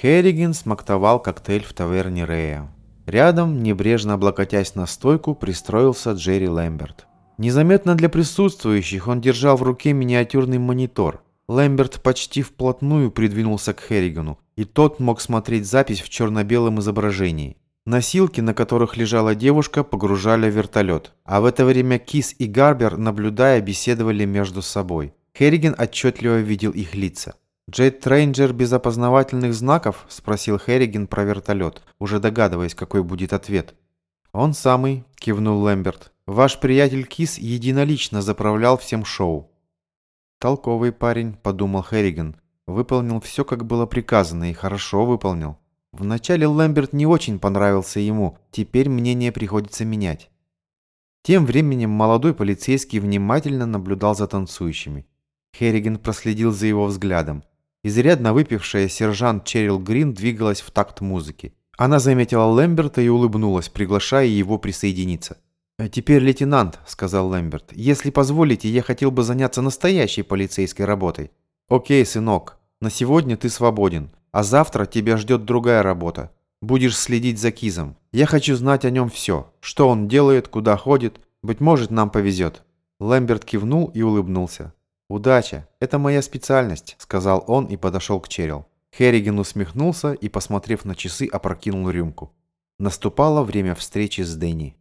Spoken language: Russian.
Херриган смактовал коктейль в таверне Рея. Рядом, небрежно облокотясь на стойку, пристроился Джерри Лэмберт. Незаметно для присутствующих он держал в руке миниатюрный монитор. Лэмберт почти вплотную придвинулся к Херригану, и тот мог смотреть запись в черно-белом изображении. Носилки, на которых лежала девушка, погружали вертолет. А в это время Кис и Гарбер, наблюдая, беседовали между собой. Херриган отчетливо видел их лица. «Джет Рейнджер без опознавательных знаков?» – спросил Херриган про вертолет, уже догадываясь, какой будет ответ. «Он самый», – кивнул Лэмберт. «Ваш приятель Кис единолично заправлял всем шоу». «Толковый парень», – подумал Херриган. «Выполнил все, как было приказано, и хорошо выполнил». Вначале Лэмберт не очень понравился ему, теперь мнение приходится менять. Тем временем молодой полицейский внимательно наблюдал за танцующими. Херриган проследил за его взглядом. Изрядно выпившая сержант Черил Грин двигалась в такт музыки. Она заметила Лэмберта и улыбнулась, приглашая его присоединиться. «Э, «Теперь, лейтенант», — сказал Лэмберт, — «если позволите, я хотел бы заняться настоящей полицейской работой». «Окей, сынок, на сегодня ты свободен, а завтра тебя ждет другая работа. Будешь следить за Кизом. Я хочу знать о нем все. Что он делает, куда ходит. Быть может, нам повезет». Лэмберт кивнул и улыбнулся. «Удача! Это моя специальность», — сказал он и подошел к Черил. Херриген усмехнулся и, посмотрев на часы, опрокинул рюмку. Наступало время встречи с Дэнни.